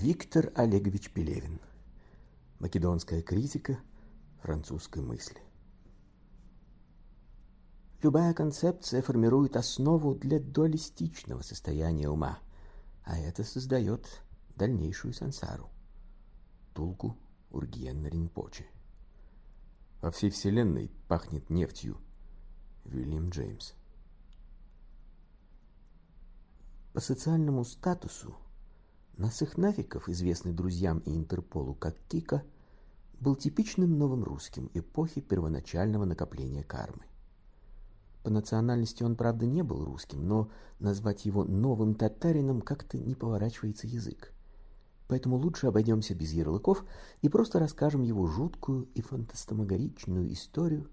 Виктор Олегович Пелевин. Македонская критика французской мысли. Любая концепция формирует основу для дуалистичного состояния ума, а это создает дальнейшую сансару. Тулку Ургиен Ринпоче. Во всей вселенной пахнет нефтью. Вильям Джеймс. По социальному статусу Насых Нафиков, известный друзьям и Интерполу как Кика, был типичным новым русским эпохи первоначального накопления кармы. По национальности он, правда, не был русским, но назвать его новым татарином как-то не поворачивается язык. Поэтому лучше обойдемся без ярлыков и просто расскажем его жуткую и фантастомагоричную историю,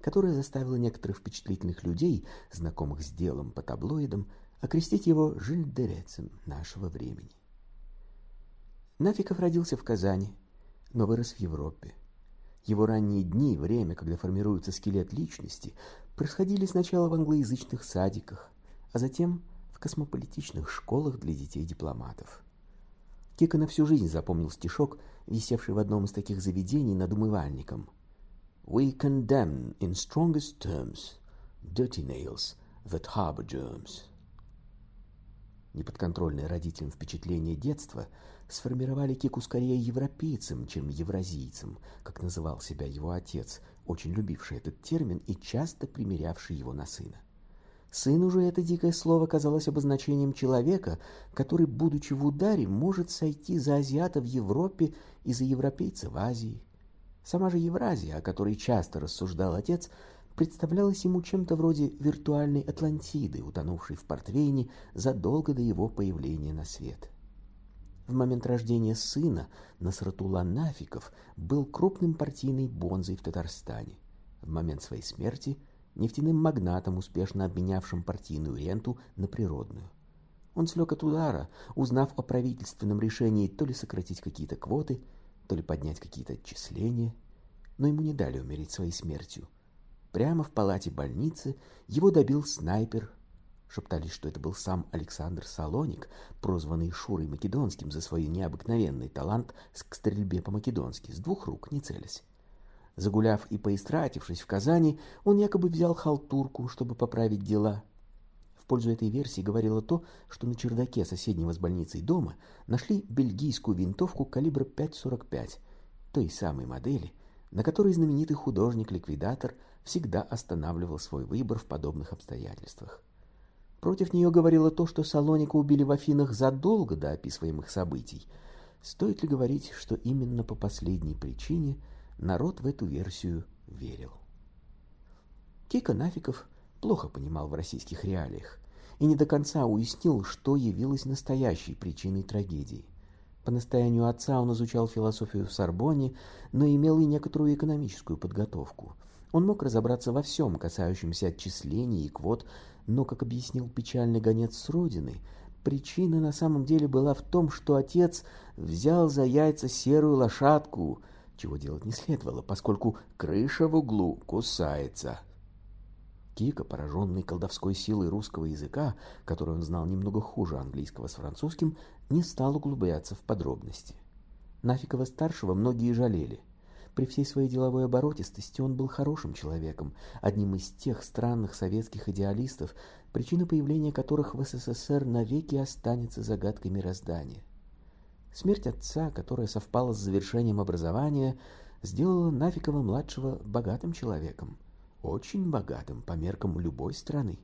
которая заставила некоторых впечатлительных людей, знакомых с делом по таблоидам, окрестить его жильдерецем нашего времени. Нафиков родился в Казани, но вырос в Европе. Его ранние дни, время, когда формируется скелет личности, происходили сначала в англоязычных садиках, а затем в космополитичных школах для детей-дипломатов. Кика на всю жизнь запомнил стишок, висевший в одном из таких заведений над умывальником. «We condemn in strongest terms dirty nails that harbor germs» неподконтрольные родителям впечатления детства сформировали Кику скорее европейцем, чем евразийцем, как называл себя его отец, очень любивший этот термин и часто примерявший его на сына. Сыну же это дикое слово казалось обозначением человека, который, будучи в ударе, может сойти за азиата в Европе и за европейца в Азии. Сама же Евразия, о которой часто рассуждал отец, представлялась ему чем-то вроде виртуальной Атлантиды, утонувшей в портвейне задолго до его появления на свет. В момент рождения сына Насратула Нафиков был крупным партийной бонзой в Татарстане. В момент своей смерти нефтяным магнатом, успешно обменявшим партийную ренту на природную. Он слег от удара, узнав о правительственном решении то ли сократить какие-то квоты, то ли поднять какие-то отчисления, но ему не дали умереть своей смертью – Прямо в палате больницы его добил снайпер. Шептались, что это был сам Александр Салоник, прозванный Шурой Македонским за свой необыкновенный талант к стрельбе по-македонски, с двух рук, не целясь. Загуляв и поистратившись в Казани, он якобы взял халтурку, чтобы поправить дела. В пользу этой версии говорило то, что на чердаке соседнего с больницей дома нашли бельгийскую винтовку калибра 5,45, той самой модели, на которой знаменитый художник-ликвидатор всегда останавливал свой выбор в подобных обстоятельствах. Против нее говорило то, что Салоника убили в Афинах задолго до описываемых событий. Стоит ли говорить, что именно по последней причине народ в эту версию верил? Кика Нафиков плохо понимал в российских реалиях и не до конца уяснил, что явилось настоящей причиной трагедии. По настоянию отца он изучал философию в Сорбонне, но имел и некоторую экономическую подготовку. Он мог разобраться во всем, касающемся отчислений и квот, но, как объяснил печальный гонец с родины, причина на самом деле была в том, что отец взял за яйца серую лошадку, чего делать не следовало, поскольку крыша в углу кусается. Кика, пораженный колдовской силой русского языка, который он знал немного хуже английского с французским, не стал углубляться в подробности. Нафикова-старшего многие жалели. При всей своей деловой оборотистости он был хорошим человеком, одним из тех странных советских идеалистов, причина появления которых в СССР навеки останется загадкой мироздания. Смерть отца, которая совпала с завершением образования, сделала Нафикова-младшего богатым человеком, очень богатым по меркам любой страны.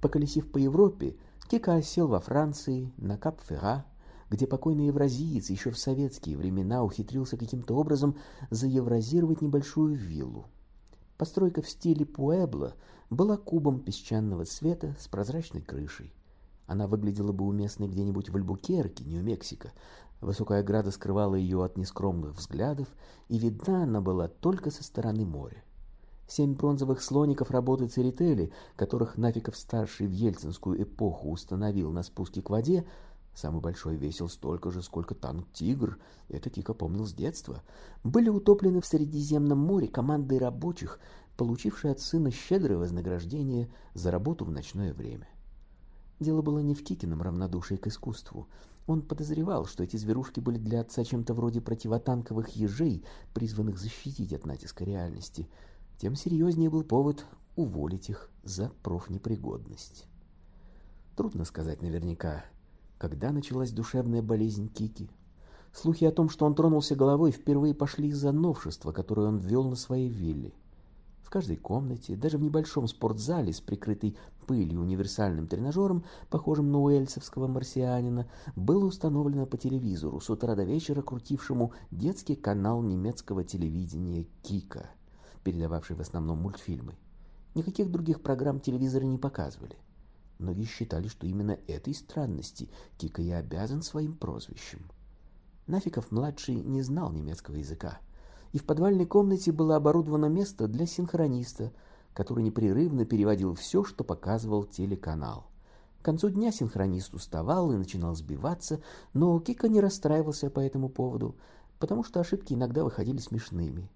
Поколесив по Европе, Кика осел во Франции, на Кап-Ферра, где покойный евразиец еще в советские времена ухитрился каким-то образом заевразировать небольшую виллу. Постройка в стиле Пуэбло была кубом песчаного цвета с прозрачной крышей. Она выглядела бы уместной где-нибудь в Альбукерке, Нью-Мексико. Высокая ограда скрывала ее от нескромных взглядов, и видна она была только со стороны моря. Семь бронзовых слоников работы Церетели, которых Нафиков-старший в ельцинскую эпоху установил на спуске к воде, Самый большой весил столько же, сколько танк «Тигр», это Кика помнил с детства, были утоплены в Средиземном море командой рабочих, получившей от сына щедрое вознаграждение за работу в ночное время. Дело было не в Кикином равнодушии к искусству. Он подозревал, что эти зверушки были для отца чем-то вроде противотанковых ежей, призванных защитить от натиска реальности. Тем серьезнее был повод уволить их за профнепригодность. Трудно сказать наверняка, когда началась душевная болезнь Кики. Слухи о том, что он тронулся головой, впервые пошли из-за новшества, которое он ввел на своей вилле. В каждой комнате, даже в небольшом спортзале с прикрытой пылью универсальным тренажером, похожим на уэльсовского марсианина, было установлено по телевизору с утра до вечера крутившему детский канал немецкого телевидения «Кика», передававший в основном мультфильмы. Никаких других программ телевизоры не показывали. Многие считали, что именно этой странности Кика и обязан своим прозвищем. Нафиков-младший не знал немецкого языка, и в подвальной комнате было оборудовано место для синхрониста, который непрерывно переводил все, что показывал телеканал. К концу дня синхронист уставал и начинал сбиваться, но Кика не расстраивался по этому поводу, потому что ошибки иногда выходили смешными.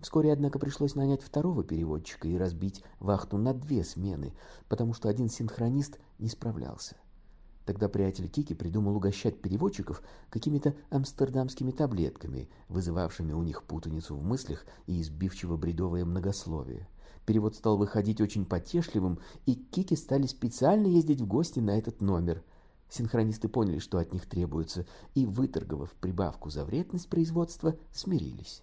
Вскоре, однако, пришлось нанять второго переводчика и разбить вахту на две смены, потому что один синхронист не справлялся. Тогда приятель Кики придумал угощать переводчиков какими-то амстердамскими таблетками, вызывавшими у них путаницу в мыслях и избивчиво бредовое многословие. Перевод стал выходить очень потешливым, и Кики стали специально ездить в гости на этот номер. Синхронисты поняли, что от них требуется, и, выторговав прибавку за вредность производства, смирились.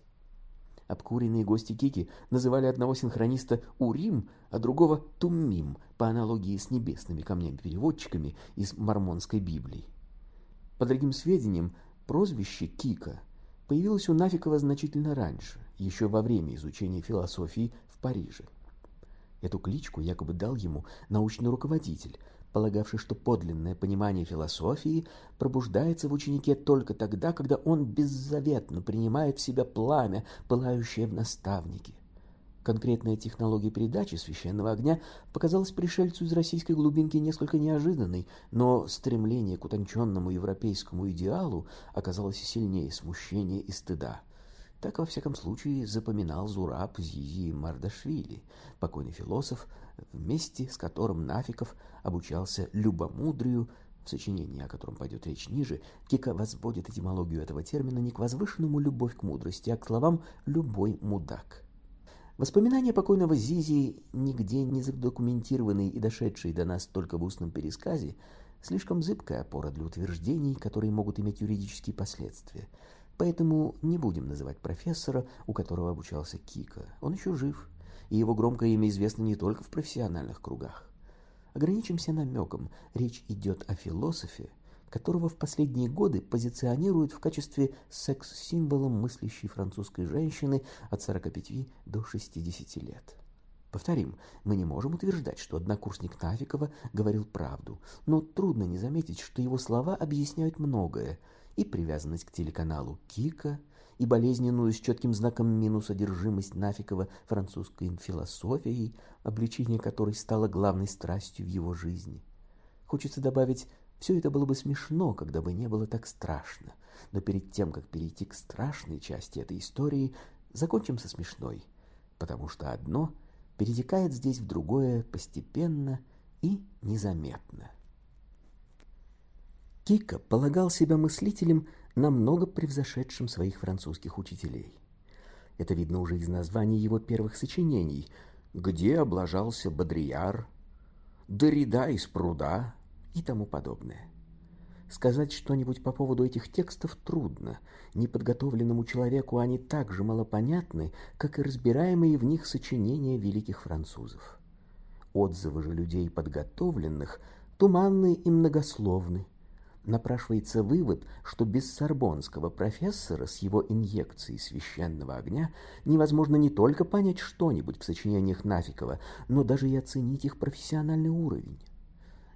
Обкуренные гости Кики называли одного синхрониста Урим, а другого Туммим, по аналогии с небесными камнями-переводчиками из Мормонской Библии. По другим сведениям, прозвище Кика появилось у Нафикова значительно раньше, еще во время изучения философии в Париже. Эту кличку якобы дал ему научный руководитель, полагавший, что подлинное понимание философии пробуждается в ученике только тогда, когда он беззаветно принимает в себя пламя, пылающее в наставнике. Конкретная технология передачи священного огня показалась пришельцу из российской глубинки несколько неожиданной, но стремление к утонченному европейскому идеалу оказалось сильнее смущения и стыда. Так, во всяком случае, запоминал Зураб Зизи Мардашвили, покойный философ, вместе с которым Нафиков обучался любомудрию, в сочинении, о котором пойдет речь ниже, Кика возводит этимологию этого термина не к возвышенному любовь к мудрости, а к словам «любой мудак». Воспоминания покойного Зизи, нигде не задокументированные и дошедшие до нас только в устном пересказе, слишком зыбкая опора для утверждений, которые могут иметь юридические последствия. Поэтому не будем называть профессора, у которого обучался Кика. Он еще жив, и его громкое имя известно не только в профессиональных кругах. Ограничимся намеком. Речь идет о философе, которого в последние годы позиционируют в качестве секс-символа мыслящей французской женщины от 45 до 60 лет. Повторим, мы не можем утверждать, что однокурсник Нафикова говорил правду, но трудно не заметить, что его слова объясняют многое, и привязанность к телеканалу Кика, и болезненную с четким знаком минус одержимость Нафикова французской философией, обличение которой стало главной страстью в его жизни. Хочется добавить, все это было бы смешно, когда бы не было так страшно. Но перед тем, как перейти к страшной части этой истории, закончим со смешной, потому что одно перетекает здесь в другое постепенно и незаметно. Кика полагал себя мыслителем, намного превзошедшим своих французских учителей. Это видно уже из названий его первых сочинений «Где облажался Бодрияр», «Дорида из пруда» и тому подобное. Сказать что-нибудь по поводу этих текстов трудно. Неподготовленному человеку они так же малопонятны, как и разбираемые в них сочинения великих французов. Отзывы же людей подготовленных туманны и многословны, напрашивается вывод, что без сорбонского профессора с его инъекцией священного огня невозможно не только понять что-нибудь в сочинениях Нафикова, но даже и оценить их профессиональный уровень.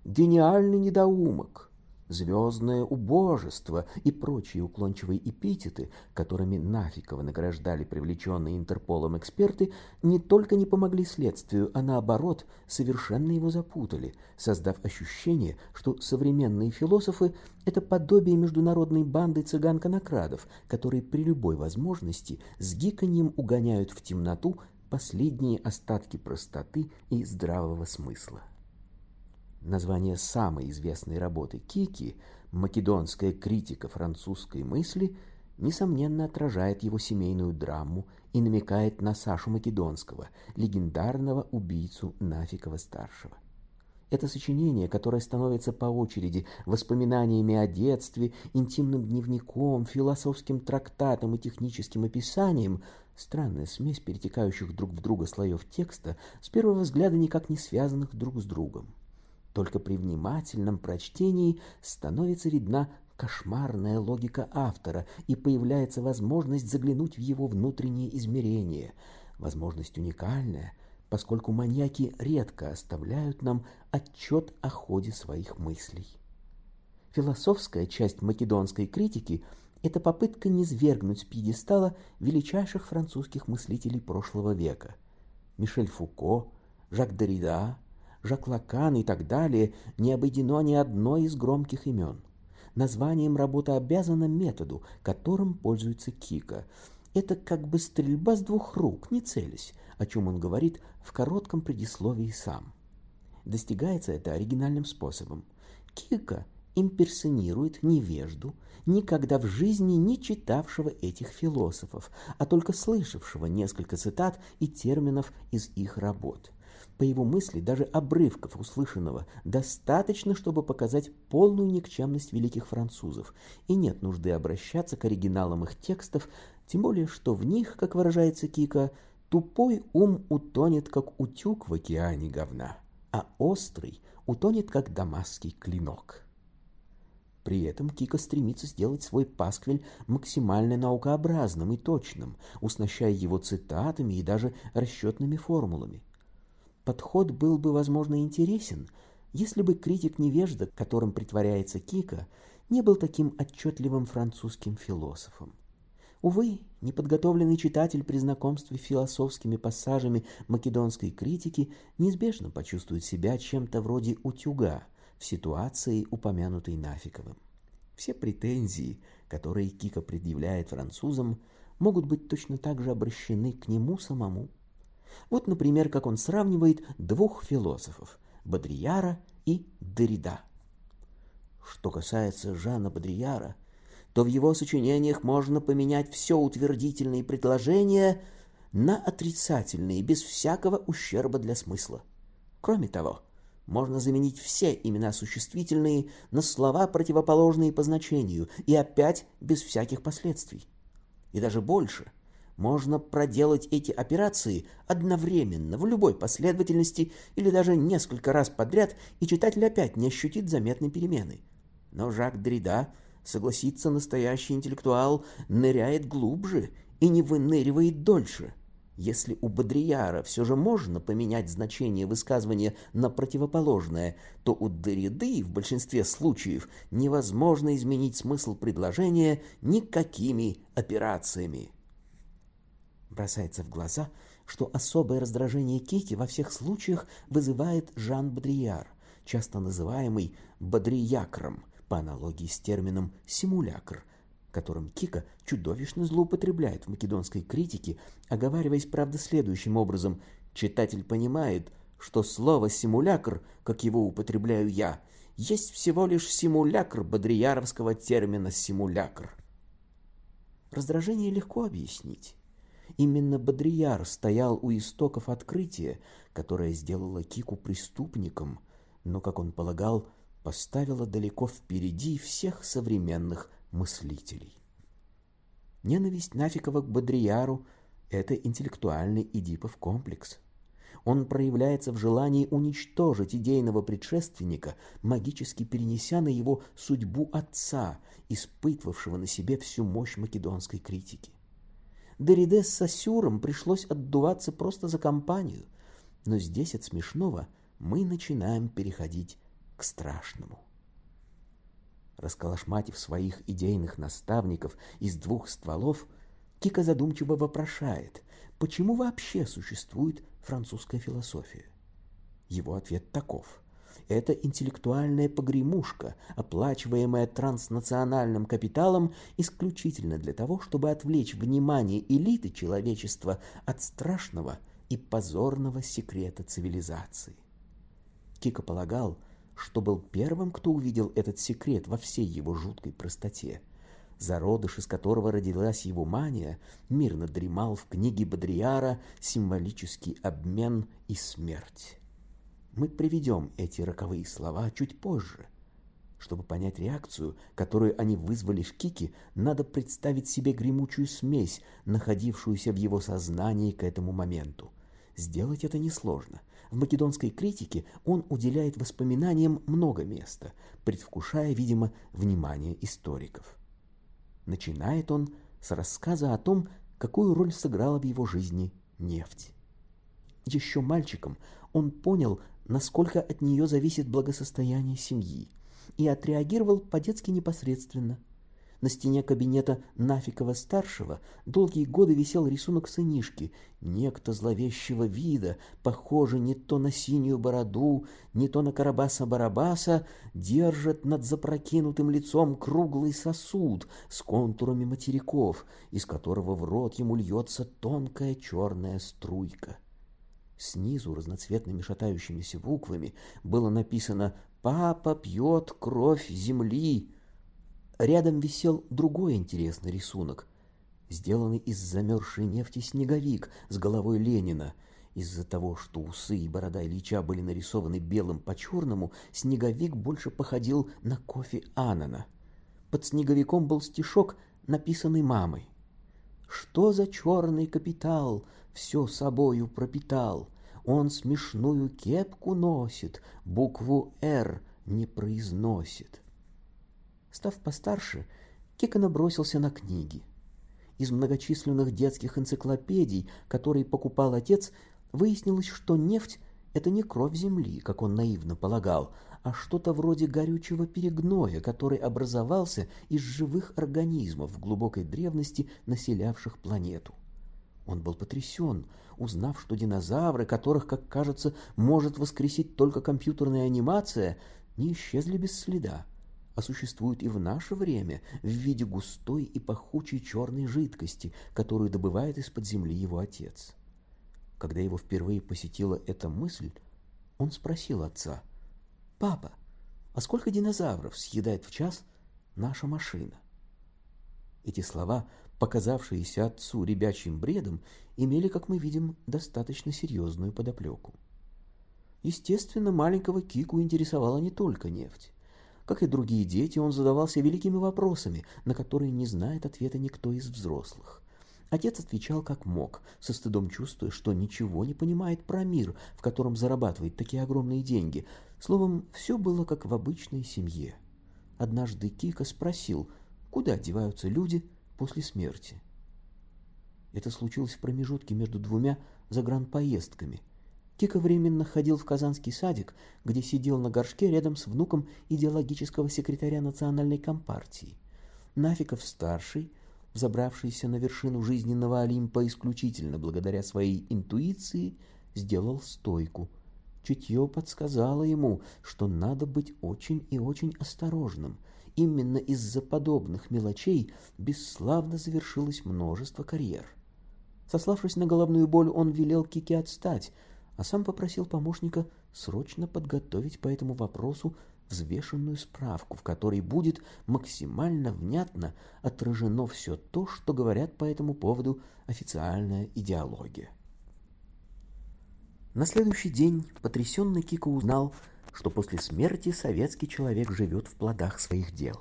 Гениальный недоумок, звездное убожество и прочие уклончивые эпитеты, которыми Нафикова награждали привлеченные Интерполом эксперты, не только не помогли следствию, а наоборот, совершенно его запутали, создав ощущение, что современные философы – это подобие международной банды цыган-конокрадов, которые при любой возможности с гиканьем угоняют в темноту последние остатки простоты и здравого смысла. Название самой известной работы Кики «Македонская критика французской мысли» несомненно отражает его семейную драму и намекает на Сашу Македонского, легендарного убийцу Нафикова-старшего. Это сочинение, которое становится по очереди воспоминаниями о детстве, интимным дневником, философским трактатом и техническим описанием, странная смесь перетекающих друг в друга слоев текста, с первого взгляда никак не связанных друг с другом. Только при внимательном прочтении становится видна кошмарная логика автора, и появляется возможность заглянуть в его внутренние измерения, возможность уникальная, поскольку маньяки редко оставляют нам отчет о ходе своих мыслей. Философская часть македонской критики – это попытка низвергнуть с пьедестала величайших французских мыслителей прошлого века – Мишель Фуко, Жак Derrida, Жак Лакан и так далее не обойдено ни одно из громких имен. Названием работа обязана методу, которым пользуется Кика. Это как бы стрельба с двух рук, не целясь, о чем он говорит в коротком предисловии сам. Достигается это оригинальным способом. Кика имперсонирует невежду, никогда в жизни не читавшего этих философов, а только слышавшего несколько цитат и терминов из их работ. По его мысли, даже обрывков услышанного достаточно, чтобы показать полную никчемность великих французов, и нет нужды обращаться к оригиналам их текстов, тем более, что в них, как выражается Кика, тупой ум утонет, как утюг в океане говна, а острый утонет, как дамасский клинок. При этом Кика стремится сделать свой пасквиль максимально наукообразным и точным, уснащая его цитатами и даже расчетными формулами. Подход был бы, возможно, интересен, если бы критик-невежда, которым притворяется Кика, не был таким отчетливым французским философом. Увы, неподготовленный читатель при знакомстве с философскими пассажами македонской критики неизбежно почувствует себя чем-то вроде утюга в ситуации, упомянутой Нафиковым. Все претензии, которые Кика предъявляет французам, могут быть точно так же обращены к нему самому. Вот, например, как он сравнивает двух философов – Бодрияра и Деррида. Что касается Жана Бодрияра, то в его сочинениях можно поменять все утвердительные предложения на отрицательные, без всякого ущерба для смысла. Кроме того, можно заменить все имена существительные на слова, противоположные по значению, и опять без всяких последствий. И даже больше – можно проделать эти операции одновременно, в любой последовательности или даже несколько раз подряд, и читатель опять не ощутит заметной перемены. Но Жак Дрида, согласится, настоящий интеллектуал ныряет глубже и не выныривает дольше. Если у Бодрияра все же можно поменять значение высказывания на противоположное, то у Дерриды в большинстве случаев невозможно изменить смысл предложения никакими операциями бросается в глаза, что особое раздражение Кики во всех случаях вызывает Жан Бодрияр, часто называемый Бодриякром, по аналогии с термином «симулякр», которым Кика чудовищно злоупотребляет в македонской критике, оговариваясь, правда, следующим образом «читатель понимает, что слово «симулякр», как его употребляю я, есть всего лишь симулякр бодрияровского термина «симулякр». Раздражение легко объяснить. Именно Бодрияр стоял у истоков открытия, которое сделало Кику преступником, но, как он полагал, поставило далеко впереди всех современных мыслителей. Ненависть Нафикова к Бодрияру – это интеллектуальный Эдипов комплекс. Он проявляется в желании уничтожить идейного предшественника, магически перенеся на его судьбу отца, испытывавшего на себе всю мощь македонской критики. Дориде с Сосюром пришлось отдуваться просто за компанию. Но здесь от смешного мы начинаем переходить к страшному. Расколошматив своих идейных наставников из двух стволов, Кика задумчиво вопрошает, почему вообще существует французская философия. Его ответ таков – это интеллектуальная погремушка, оплачиваемая транснациональным капиталом исключительно для того, чтобы отвлечь внимание элиты человечества от страшного и позорного секрета цивилизации. Кика полагал, что был первым, кто увидел этот секрет во всей его жуткой простоте. Зародыш, из которого родилась его мания, мирно дремал в книге Бодрияра «Символический обмен и смерть». Мы приведем эти роковые слова чуть позже. Чтобы понять реакцию, которую они вызвали в Кике, надо представить себе гремучую смесь, находившуюся в его сознании к этому моменту. Сделать это несложно. В македонской критике он уделяет воспоминаниям много места, предвкушая, видимо, внимание историков. Начинает он с рассказа о том, какую роль сыграла в его жизни нефть. Еще мальчиком он понял, насколько от нее зависит благосостояние семьи, и отреагировал по-детски непосредственно – на стене кабинета Нафикова-старшего долгие годы висел рисунок сынишки, некто зловещего вида, похожий не то на синюю бороду, не то на Карабаса-Барабаса, держит над запрокинутым лицом круглый сосуд с контурами материков, из которого в рот ему льется тонкая черная струйка. Снизу разноцветными шатающимися буквами было написано «Папа пьет кровь земли», Рядом висел другой интересный рисунок, сделанный из замерзшей нефти снеговик с головой Ленина. Из-за того, что усы и борода Ильича были нарисованы белым по черному, снеговик больше походил на кофе Анана. Под снеговиком был стишок, написанный мамой. «Что за черный капитал все собою пропитал? Он смешную кепку носит, букву «Р» не произносит». Став постарше, Кика набросился на книги. Из многочисленных детских энциклопедий, которые покупал отец, выяснилось, что нефть – это не кровь земли, как он наивно полагал, а что-то вроде горючего перегноя, который образовался из живых организмов в глубокой древности, населявших планету. Он был потрясен, узнав, что динозавры, которых, как кажется, может воскресить только компьютерная анимация, не исчезли без следа а существует и в наше время в виде густой и пахучей черной жидкости, которую добывает из-под земли его отец. Когда его впервые посетила эта мысль, он спросил отца, «Папа, а сколько динозавров съедает в час наша машина?» Эти слова, показавшиеся отцу ребячьим бредом, имели, как мы видим, достаточно серьезную подоплеку. Естественно, маленького Кику интересовала не только нефть. Как и другие дети, он задавался великими вопросами, на которые не знает ответа никто из взрослых. Отец отвечал как мог, со стыдом чувствуя, что ничего не понимает про мир, в котором зарабатывает такие огромные деньги. Словом, все было как в обычной семье. Однажды Кика спросил, куда деваются люди после смерти. Это случилось в промежутке между двумя загранпоездками – Кика временно ходил в Казанский садик, где сидел на горшке рядом с внуком идеологического секретаря национальной компартии. Нафиков-старший, взобравшийся на вершину жизненного Олимпа исключительно благодаря своей интуиции, сделал стойку. Чутье подсказало ему, что надо быть очень и очень осторожным. Именно из-за подобных мелочей бесславно завершилось множество карьер. Сославшись на головную боль, он велел Кике отстать – а сам попросил помощника срочно подготовить по этому вопросу взвешенную справку, в которой будет максимально внятно отражено все то, что говорят по этому поводу официальная идеология. На следующий день потрясенный Кико узнал, что после смерти советский человек живет в плодах своих дел.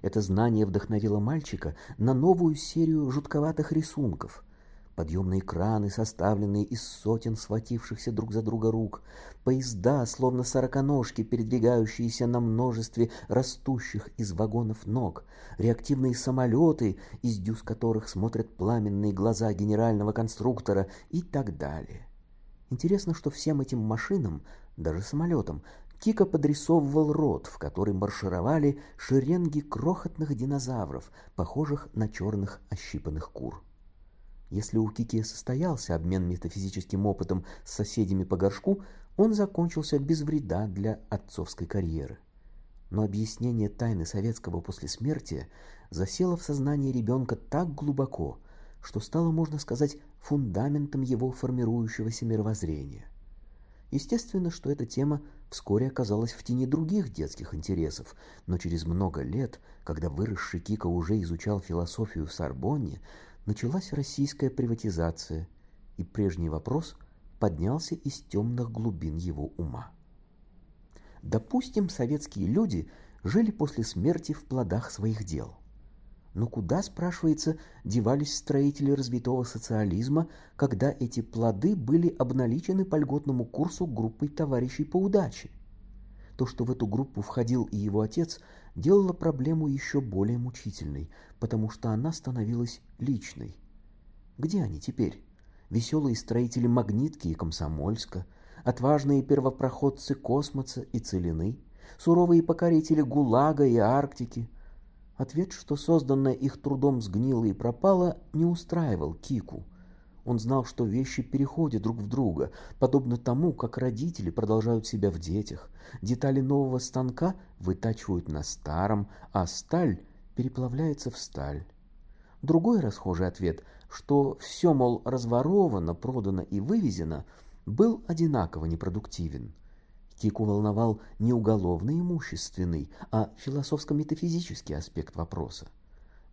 Это знание вдохновило мальчика на новую серию жутковатых рисунков – подъемные краны, составленные из сотен схватившихся друг за друга рук, поезда, словно сороконожки, передвигающиеся на множестве растущих из вагонов ног, реактивные самолеты, из дюз которых смотрят пламенные глаза генерального конструктора и так далее. Интересно, что всем этим машинам, даже самолетам, Кика подрисовывал рот, в который маршировали шеренги крохотных динозавров, похожих на черных ощипанных кур. Если у Кики состоялся обмен метафизическим опытом с соседями по горшку, он закончился без вреда для отцовской карьеры. Но объяснение тайны советского послесмертия засело в сознание ребенка так глубоко, что стало, можно сказать, фундаментом его формирующегося мировоззрения. Естественно, что эта тема вскоре оказалась в тени других детских интересов, но через много лет, когда выросший Кика уже изучал философию в Сорбонне, началась российская приватизация, и прежний вопрос поднялся из темных глубин его ума. Допустим, советские люди жили после смерти в плодах своих дел – но куда, спрашивается, девались строители развитого социализма, когда эти плоды были обналичены по льготному курсу группой товарищей по удаче? То, что в эту группу входил и его отец, делало проблему еще более мучительной, потому что она становилась личной. Где они теперь? Веселые строители Магнитки и Комсомольска, отважные первопроходцы космоса и Целины, суровые покорители ГУЛАГа и Арктики – Ответ, что созданное их трудом сгнило и пропало, не устраивал Кику. Он знал, что вещи переходят друг в друга, подобно тому, как родители продолжают себя в детях. Детали нового станка вытачивают на старом, а сталь переплавляется в сталь. Другой расхожий ответ, что все, мол, разворовано, продано и вывезено, был одинаково непродуктивен – Кику волновал не уголовно-имущественный, а философско-метафизический аспект вопроса.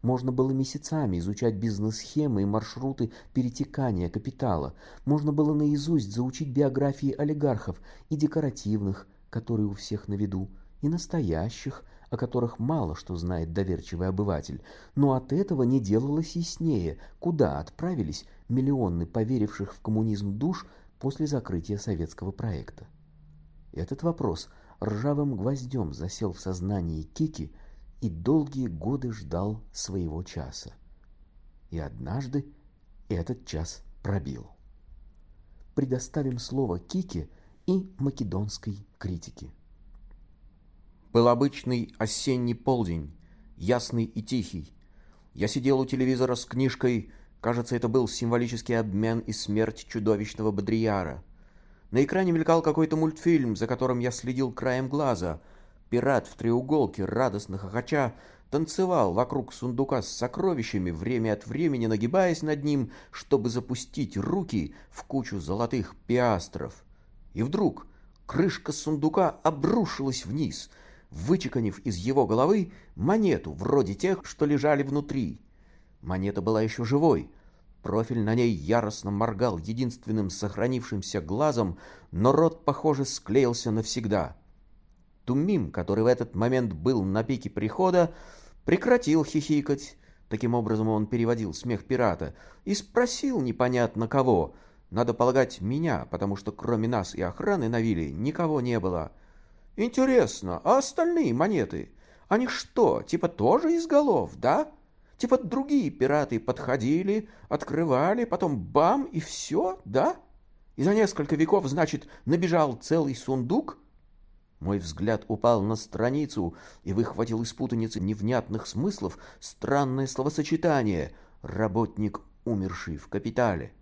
Можно было месяцами изучать бизнес-схемы и маршруты перетекания капитала. Можно было наизусть заучить биографии олигархов и декоративных, которые у всех на виду, и настоящих, о которых мало что знает доверчивый обыватель. Но от этого не делалось яснее, куда отправились миллионы поверивших в коммунизм душ после закрытия советского проекта. Этот вопрос ржавым гвоздем засел в сознании Кики и долгие годы ждал своего часа. И однажды этот час пробил. Предоставим слово Кике и македонской критике. Был обычный осенний полдень, ясный и тихий. Я сидел у телевизора с книжкой, кажется, это был символический обмен и смерть чудовищного Бодрияра — на экране мелькал какой-то мультфильм, за которым я следил краем глаза. Пират в треуголке, радостно хохоча, танцевал вокруг сундука с сокровищами, время от времени нагибаясь над ним, чтобы запустить руки в кучу золотых пиастров. И вдруг крышка сундука обрушилась вниз, вычеканив из его головы монету, вроде тех, что лежали внутри. Монета была еще живой — Профиль на ней яростно моргал единственным сохранившимся глазом, но рот, похоже, склеился навсегда. Тумим, который в этот момент был на пике прихода, прекратил хихикать, таким образом он переводил смех пирата, и спросил непонятно кого, надо полагать меня, потому что кроме нас и охраны на вилле никого не было. «Интересно, а остальные монеты, они что, типа тоже из голов, да?» Типа другие пираты подходили, открывали, потом бам, и все, да? И за несколько веков, значит, набежал целый сундук? Мой взгляд упал на страницу и выхватил из путаницы невнятных смыслов странное словосочетание «работник, умерший в капитале».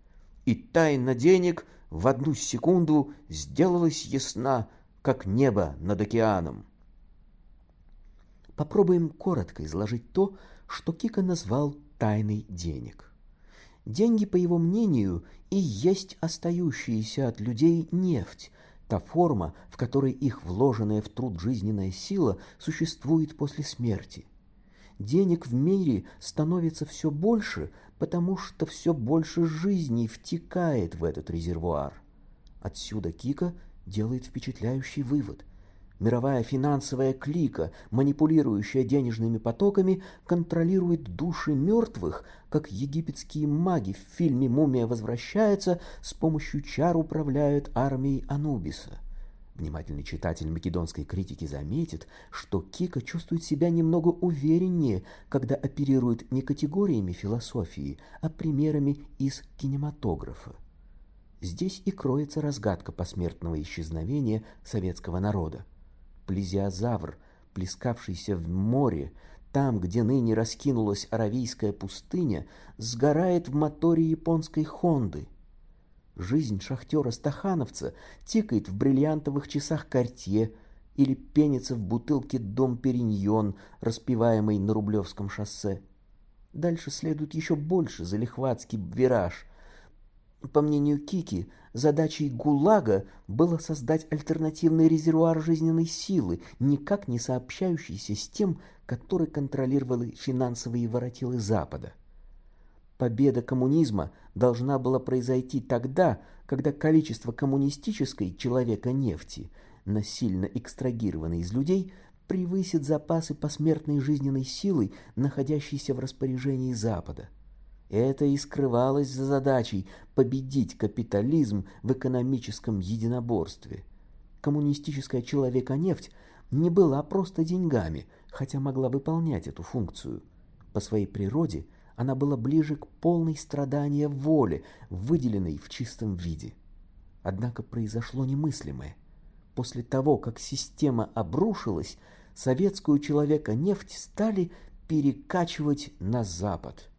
И тайна денег в одну секунду сделалась ясна, как небо над океаном. Попробуем коротко изложить то, что Кика назвал тайной денег. Деньги, по его мнению, и есть остающаяся от людей нефть, та форма, в которой их вложенная в труд жизненная сила существует после смерти. Денег в мире становится все больше, потому что все больше жизней втекает в этот резервуар. Отсюда Кика делает впечатляющий вывод – Мировая финансовая клика, манипулирующая денежными потоками, контролирует души мертвых, как египетские маги в фильме «Мумия возвращается» с помощью чар управляют армией Анубиса. Внимательный читатель македонской критики заметит, что Кика чувствует себя немного увереннее, когда оперирует не категориями философии, а примерами из кинематографа. Здесь и кроется разгадка посмертного исчезновения советского народа плезиозавр, плескавшийся в море, там, где ныне раскинулась Аравийская пустыня, сгорает в моторе японской Хонды. Жизнь шахтера-стахановца тикает в бриллиантовых часах Кортье или пенится в бутылке Дом Периньон, распиваемой на Рублевском шоссе. Дальше следует еще больше залихватский вираж. По мнению Кики, задачей ГУЛАГа было создать альтернативный резервуар жизненной силы, никак не сообщающийся с тем, который контролировали финансовые воротилы Запада. Победа коммунизма должна была произойти тогда, когда количество коммунистической человека нефти, насильно экстрагированной из людей, превысит запасы посмертной жизненной силы, находящиеся в распоряжении Запада. Это и скрывалось за задачей победить капитализм в экономическом единоборстве. Коммунистическая человека-нефть не была просто деньгами, хотя могла выполнять эту функцию. По своей природе она была ближе к полной страдания воле, выделенной в чистом виде. Однако произошло немыслимое. После того, как система обрушилась, советскую человека-нефть стали перекачивать на Запад.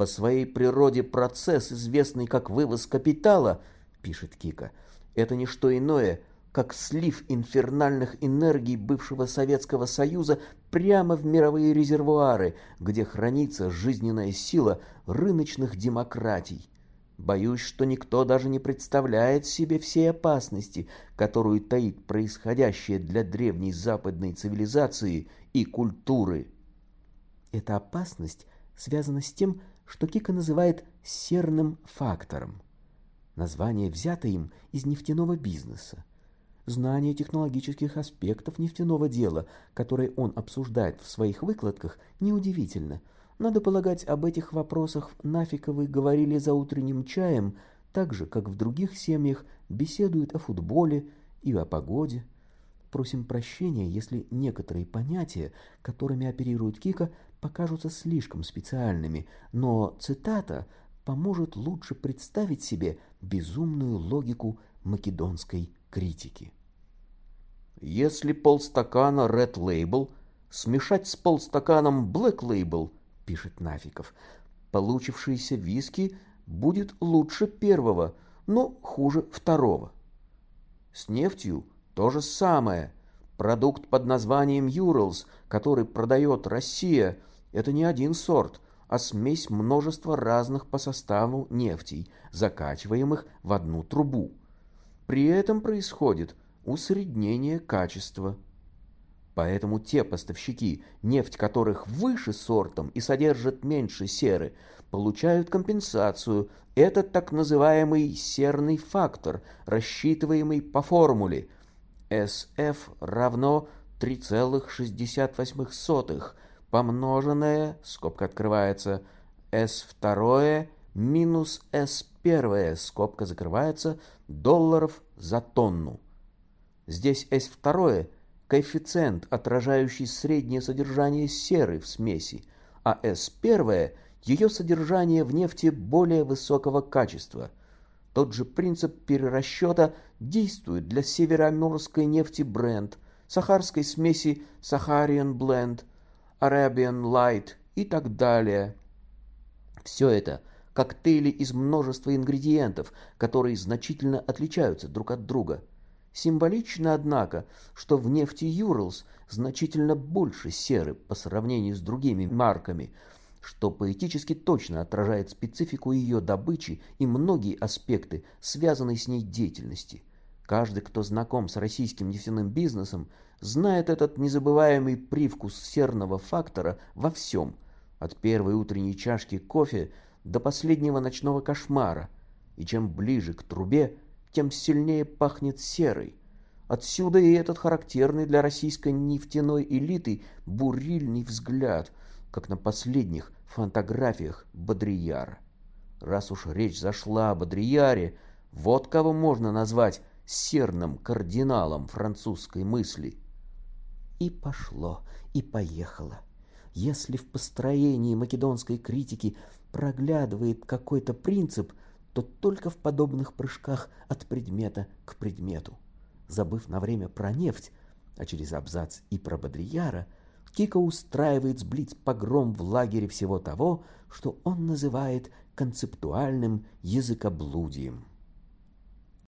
По своей природе процесс, известный как вывоз капитала, пишет Кика, это не что иное, как слив инфернальных энергий бывшего Советского Союза прямо в мировые резервуары, где хранится жизненная сила рыночных демократий. Боюсь, что никто даже не представляет себе всей опасности, которую таит происходящее для древней западной цивилизации и культуры. Эта опасность связана с тем, что Кика называет серным фактором. Название взято им из нефтяного бизнеса. Знание технологических аспектов нефтяного дела, которое он обсуждает в своих выкладках, неудивительно. Надо полагать, об этих вопросах Нафиковы говорили за утренним чаем, так же, как в других семьях беседуют о футболе и о погоде. Просим прощения, если некоторые понятия, которыми оперирует Кика, покажутся слишком специальными, но цитата поможет лучше представить себе безумную логику македонской критики. Если полстакана Red Label смешать с полстаканом Black Label, пишет Нафиков, получившийся виски будет лучше первого, но хуже второго. С нефтью то же самое. Продукт под названием Urals, который продает Россия, это не один сорт, а смесь множества разных по составу нефтей, закачиваемых в одну трубу. При этом происходит усреднение качества. Поэтому те поставщики, нефть которых выше сортом и содержат меньше серы, получают компенсацию. Это так называемый серный фактор, рассчитываемый по формуле SF равно 3,68 помноженное, скобка открывается, S2 минус S1, скобка закрывается, долларов за тонну. Здесь S2 – коэффициент, отражающий среднее содержание серы в смеси, а S1 – ее содержание в нефти более высокого качества. Тот же принцип перерасчета действует для североамерской нефти Brent, сахарской смеси Saharian Blend, Arabian Light и так далее. Все это – коктейли из множества ингредиентов, которые значительно отличаются друг от друга – Символично, однако, что в нефти Юрлс значительно больше серы по сравнению с другими марками, что поэтически точно отражает специфику ее добычи и многие аспекты, связанные с ней деятельности. Каждый, кто знаком с российским нефтяным бизнесом, знает этот незабываемый привкус серного фактора во всем, от первой утренней чашки кофе до последнего ночного кошмара. И чем ближе к трубе, тем сильнее пахнет серой. Отсюда и этот характерный для российской нефтяной элиты бурильный взгляд, как на последних фотографиях Бодрияра. Раз уж речь зашла о Бодрияре, вот кого можно назвать серным кардиналом французской мысли. И пошло, и поехало. Если в построении македонской критики проглядывает какой-то принцип – то только в подобных прыжках от предмета к предмету. Забыв на время про нефть, а через абзац и про Бодрияра, Кика устраивает с погром в лагере всего того, что он называет концептуальным языкоблудием.